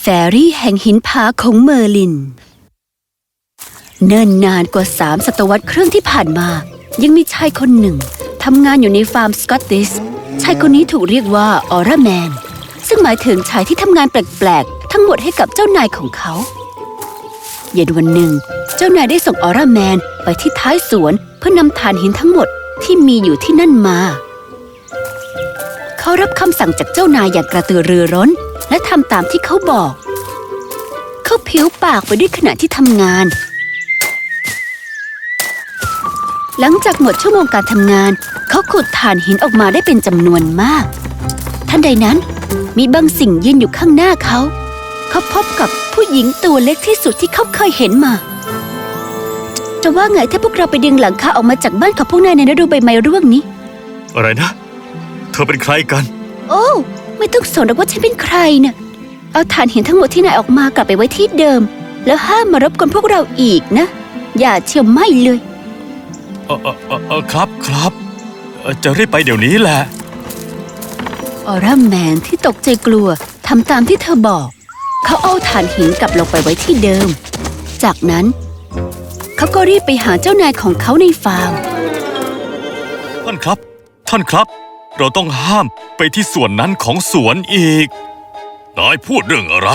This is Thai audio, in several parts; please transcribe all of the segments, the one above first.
Fairy แห่งหินผาของเมอร์ลิน เนิ่นนานกว่าสามศตวรรษครึ่งที่ผ่านมา ยังมีชายคนหนึ่งทำงานอยู่ในฟาร์ม Scottish ชายคนนี้ถูกเรียกว่า orra man ซึ่งหมายถึงชายที่ทำงานแปลกๆ ทั้งหมดให้กับเจ้านายของเขา เย็นวันหนึ่ง เจ้านายได้ส่ง orra man ไปที่ท้ายสวนเพื่อนำถ่านหินทั้งหมด ที่มีอยู่ที่นั่นมา เขารับคำสั่งจากเจ้านายอย่างกระตือรือร้น และทำตามที่เขาบอก เขาผิวปากไปด้วยขณะที่ทำงาน หลังจากหมดชั่วโมงการทำงาน เขาขุดถ่านหินออกมาได้เป็นจำนวนมาก ทันใดนั้นมีบางสิ่งยืนอยู่ข้างหน้าเขา เขาพบกับผู้หญิงตัวเล็กที่สุดที่เขาเคยเห็นมา จะว่าไงถ้าพวกเราไปดึงหลังคาออกมาจากบ้านของพวกนายในฤดูใบไม้ร่วงนี้ อะไรนะ เธอเป็นใครกัน โอ้ไม่ต้องสนหรอกว่าฉันเป็นใครน่ะเอาฐานหินทั้งหมดที่นายออกมากลับไปไว้ที่เดิม แล้วห้ามมารบกวนพวกเราอีกนะ อย่าเชียวไม่เลยเออเออเออเออครับครับเอ่อจะรีบไปเดี๋ยวนี้แหละ ออร่าแมนที่ตกใจกลัวทำตามที่เธอบอก เขาเอาฐานหินกลับลงไปไว้ที่เดิม จากนั้น เขาก็รีบไปหาเจ้านายของเขาในฟาร์ม ท่านครับ ท่านครับ เราต้องห้ามไปที่ส่วนนั้นของสวนอีก นายพูดเรื่องอะไร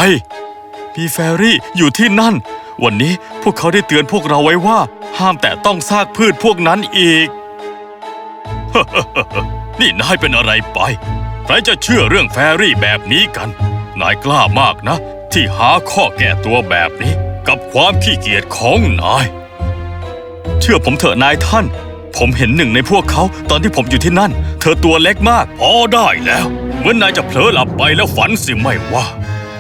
มีแฟรี่อยู่ที่นั่น วันนี้พวกเขาได้เตือนพวกเราไว้ว่า ห้ามแต่ต้องซากพืชพวกนั้นอีก นี่นายเป็นอะไรไป ใครจะเชื่อเรื่องแฟรี่แบบนี้กัน นายกล้ามากนะ ที่หาข้อแก้ตัวแบบนี้กับความขี้เกียจของนาย เชื่อผมเถอะนายท่าน ผมเห็นหนึ่งในพวกเขาตอนที่ผมอยู่ที่นั่น เธอตัวเล็กมากพอได้แล้ว เหมื่อนนายจะเผลอหลับไปแล้วฝันสิไม่ว่า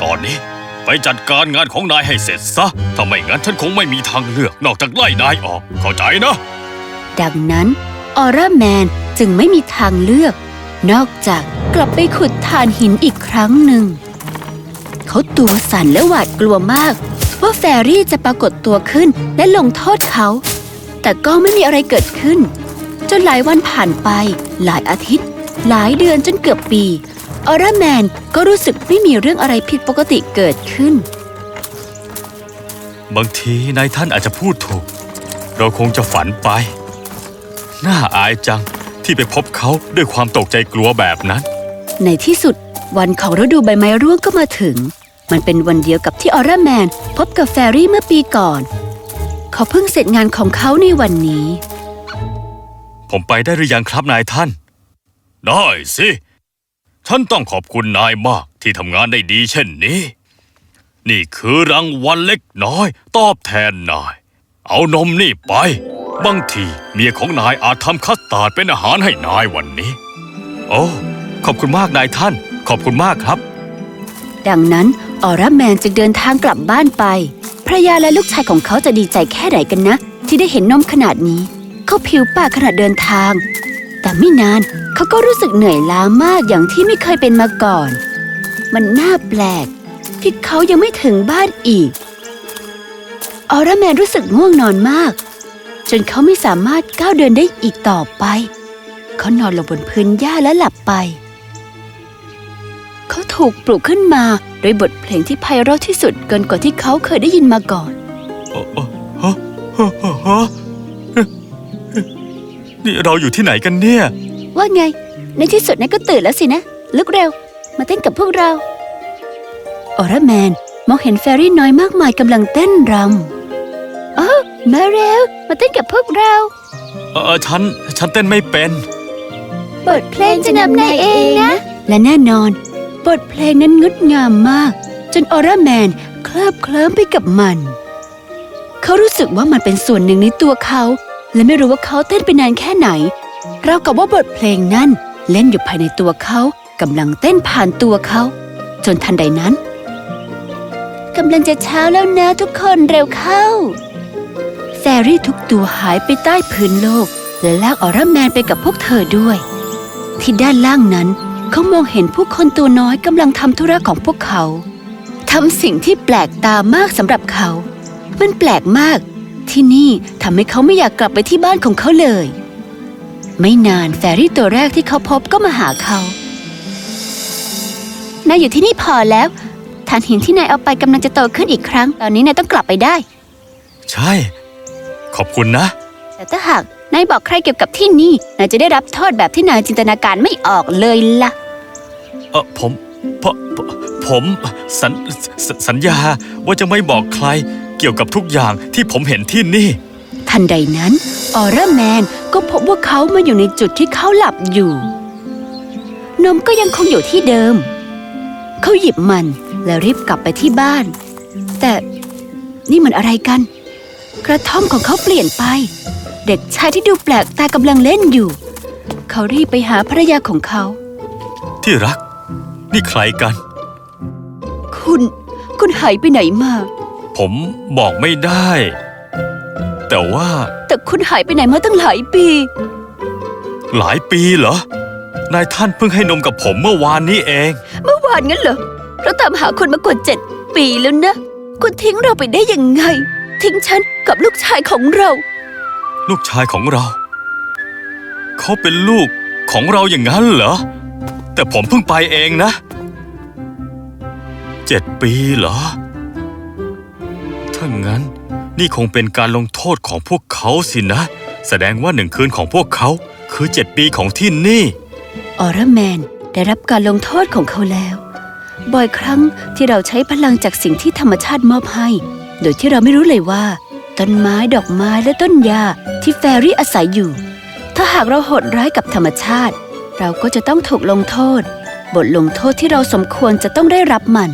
ตอนนี้ไปจัดการงานของนายให้เสร็จซะถ้าไม่งั้นฉันคงไม่มีทางเลือกนอกจากไล่นายออก เข้าใจนะ ดังนั้นออร่าแมนจึงไม่มีทางเลือก นอกจากกลับไปขุดถ่านหินอีกครั้งหนึ่ง เขาตัวสั่นและหวาดกลัวมาก ว่าแฟรี่จะปรากฏตัวขึ้นและลงโทษเขา แต่ก็ไม่มีอะไรเกิดขึ้น จนหลายวันผ่านไป หลายอาทิตย์ หลายเดือนจนเกือบปีออร่าแมนก็รู้สึกไม่มีเรื่องอะไรผิดปกติเกิดขึ้น บางทีนายท่านอาจจะพูดถูก เราคงจะฝันไป น่าอายจังที่ไปพบเขาด้วยความตกใจกลัวแบบนั้น ในที่สุดวันของฤดูใบไม้ร่วงก็มาถึง มันเป็นวันเดียวกับที่ออร่าแมนพบกับแฟรี่เมื่อปีก่อน เขาเพิ่งเสร็จงานของเขาในวันนี้ ผมไปได้หรือยังครับนายท่าน ได้สิ ฉันต้องขอบคุณนายมากที่ทำงานได้ดีเช่นนี้ นี่คือรางวัลเล็กน้อย ตอบแทนนาย เอานมนี่ไป บางทีเมียของนายอาจทำคัสตาร์ดเป็นอาหารให้นายวันนี้ โอ้ขอบคุณมากนายท่าน ขอบคุณมากครับ ดังนั้นออร่าแมนจึงเดินทางกลับบ้านไป ภรรยาและลูกชายของเขาจะดีใจแค่ไหนกันนะ ที่ได้เห็นนมขนาดนี้ เขาผิวปากขณะเดินทาง แต่ไม่นานเขาก็รู้สึกเหนื่อยล้ามากอย่างที่ไม่เคยเป็นมาก่อน มันน่าแปลก ที่เขายังไม่ถึงบ้านอีก ออร่าแมนรู้สึกง่วงนอนมาก จนเขาไม่สามารถก้าวเดินได้อีกต่อไป เขานอนลงบนพื้นหญ้าและหลับไป เขาถูกปลุกขึ้นมาด้วยบทเพลงที่ไพเราะที่สุดเกินกว่าที่เขาเคยได้ยินมาก่อนเออเอ่อฮะฮะฮะฮะนี่เราอยู่ที่ไหนกันเนี่ย ว่าไง ในที่สุดนายก็ตื่นแล้วสินะ ลุกเร็ว มาเต้นกับพวกเราออร่าแมนมองเห็นแฟรี่น้อยมากมายกำลังเต้นรำอ๋อมาเร็ว มาเต้นกับพวกเรา เออฉัน ฉันเต้นไม่เป็นบทเพลงจะนำนายเองนะ และแน่นอน บทเพลงนั้นงดงามมาก จนออร่าแมนเคลิบเคลิ้มไปกับมัน เขารู้สึกว่ามันเป็นส่วนหนึ่งในตัวเขา และไม่รู้ว่าเขาเต้นไปนานแค่ไหน เรากับว่าบทเพลงนั้นเล่นอยู่ภายในตัวเขากำลังเต้นผ่านตัวเขา จนทันใดนั้นกำลังจะเช้าแล้วนะทุกคนเร็วเข้าแฟรี่ทุกตัวหายไปใต้พื้นโลก และลากออร่าแมนไปกับพวกเธอด้วย ที่ด้านล่างนั้น เขามองเห็นผู้คนตัวน้อยกำลังทำธุระของพวกเขาทำสิ่งที่แปลกตามากสำหรับเขา มันแปลกมาก ที่นี่ทำให้เขาไม่อยากกลับไปที่บ้านของเขาเลย ไม่นานแฟรี่ตัวแรกที่เขาพบก็มาหาเขานายอยู่ที่นี่พอแล้วฐานหินที่นายเอาไปกำลังจะโตขึ้นอีกครั้ง ตอนนี้นายต้องกลับไปได้ ใช่ ขอบคุณนะ แต่ถ้าหากนายบอกใครเกี่ยวกับที่นี่ นายจะได้รับโทษแบบที่นายจินตนาการไม่ออกเลยล่ะเออผมผมผมสัญสสัญญาว่าจะไม่บอกใครเกี่ยวกับทุกอย่างที่ผมเห็นที่นี่ ทันใดนั้น ออร่าแมนก็พบว่าเขามาอยู่ในจุดที่เขาหลับอยู่ นมก็ยังคงอยู่ที่เดิม เขาหยิบมันแล้วรีบกลับไปที่บ้าน แต่นี่มันอะไรกัน กระท่อมของเขาเปลี่ยนไป เด็กชายที่ดูแปลกตากำลังเล่นอยู่ เขารีบไปหาภรรยาของเขา ที่รัก นี่ใครกัน คุณ คุณหายไปไหนมา ผมบอกไม่ได้ แต่ว่า แต่คุณหายไปไหนมาตั้งหลายปี หลายปีเหรอ นายท่านเพิ่งให้นมกับผมเมื่อวานนี้เอง เมื่อวานงั้นเหรอเราตามหาคนมากว่าเจ็ดปีแล้วนะ คุณทิ้งเราไปได้ยังไง ทิ้งฉันกับลูกชายของเรา ลูกชายของเรา เขาเป็นลูกของเราอย่างนั้นเหรอ แต่ผมเพิ่งไปเองนะเจ็ดปีเหรอ ถ้างั้นนี่คงเป็นการลงโทษของพวกเขาสินะ แสดงว่าหนึ่งคืนของพวกเขาคือเจ็ดปีของที่นี่ ออร่าแมนได้รับการลงโทษของเขาแล้ว บ่อยครั้งที่เราใช้พลังจากสิ่งที่ธรรมชาติมอบให้ โดยที่เราไม่รู้เลยว่า ต้นไม้ดอกไม้และต้นหญ้าที่แฟรี่อาศัยอยู่ ถ้าหากเราโหดร้ายกับธรรมชาติ เราก็จะต้องถูกลงโทษ บทลงโทษที่เราสมควรจะต้องได้รับมัน